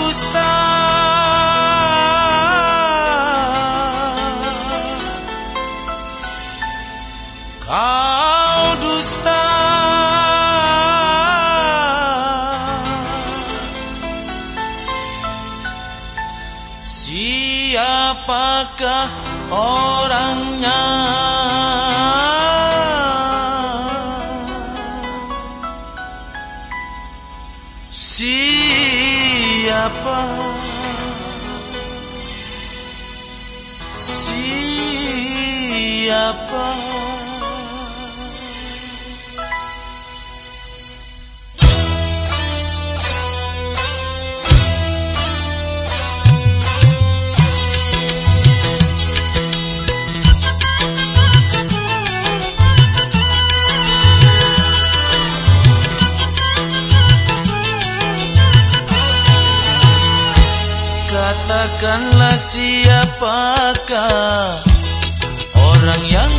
dusta. Kau dusta. Siapakah orangnya? Siapa? Siapa? Katakanlah siapakah orang yang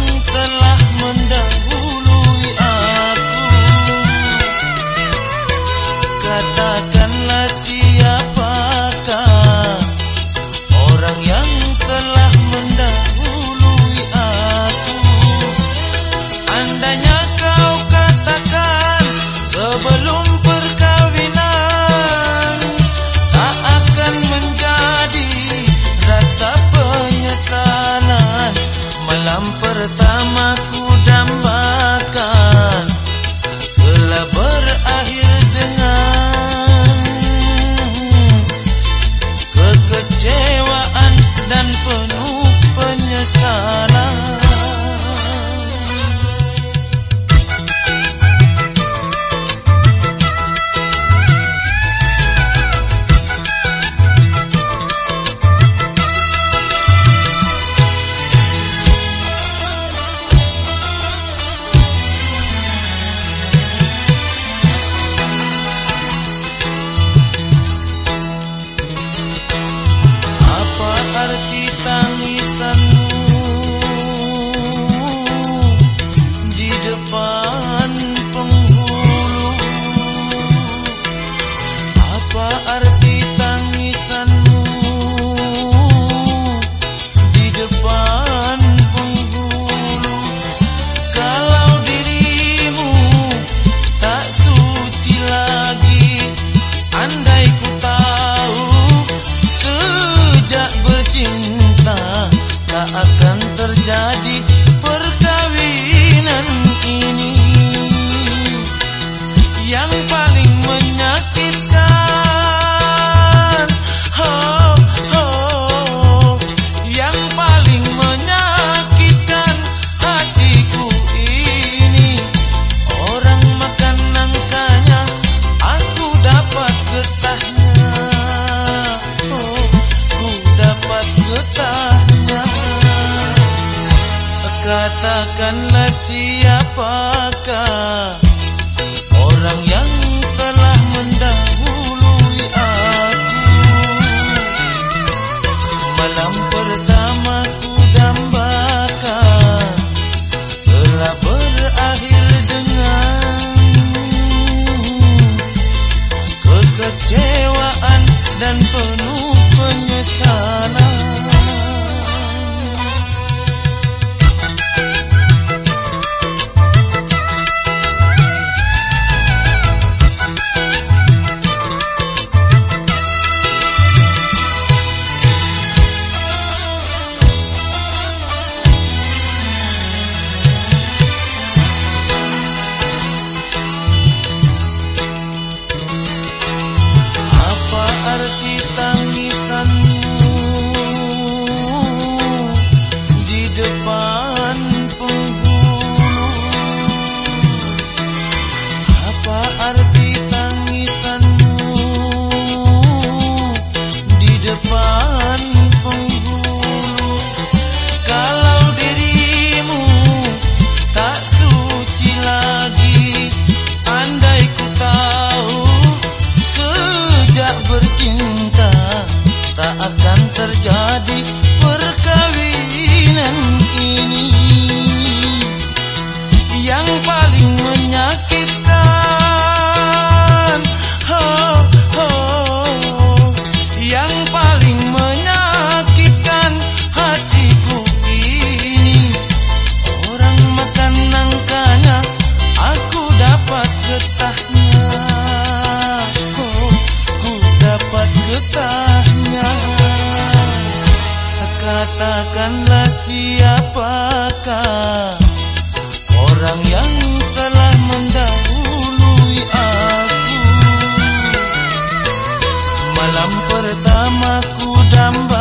Katakanlah siapakah orang yang telah mendahului aku? Malam pertama ku dambakan telah berakhir dengan kekecewaan dan penuh penyesalan bercinta tak akan terjadi. Siapakah orang yang telah mendahului aku? Malam pertamaku damba